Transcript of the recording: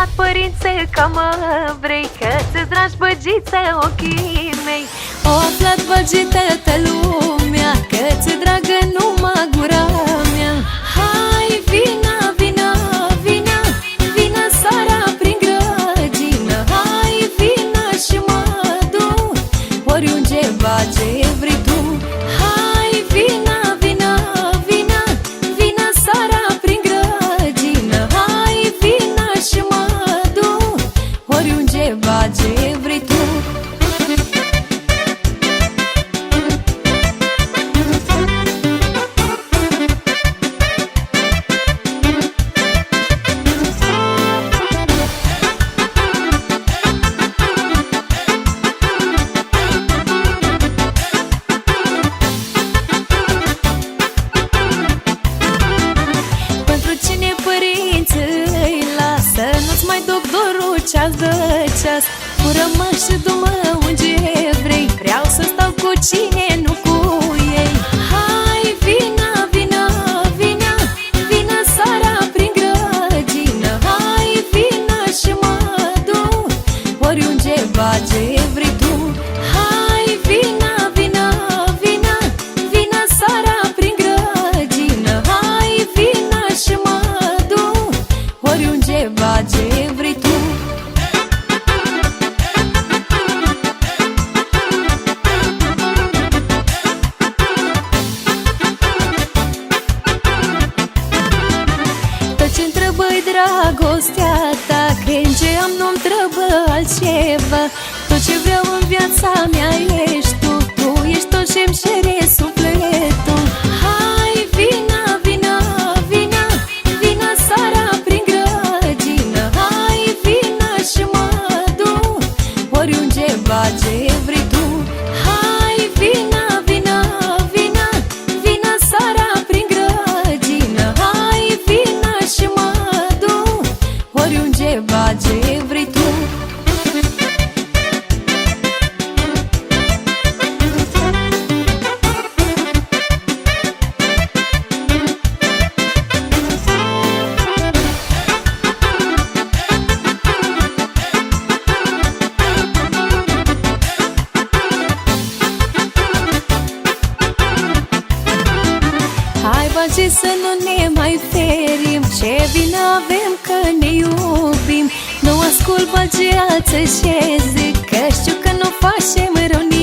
dat, părințe, că mă vrei Că ți-ți dragi băgițe ochii mei. O plat băgită-te lumea Că ți dragă numai gura rămâi și du-mă unde vrei? Vreau să stau cu cine, dragostea ta Când ce am nu-mi trebuie altceva. Tot ce vreau în viața mea ești tu Tu ești tot ce-mi cere Hai bage să nu ne mai ferim Ce bine avem că ne iubim. Nu ascult băgeață ce zic Că știu că nu facem rău